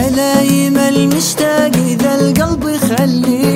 ملايين المشتاق إذا القلب يخليه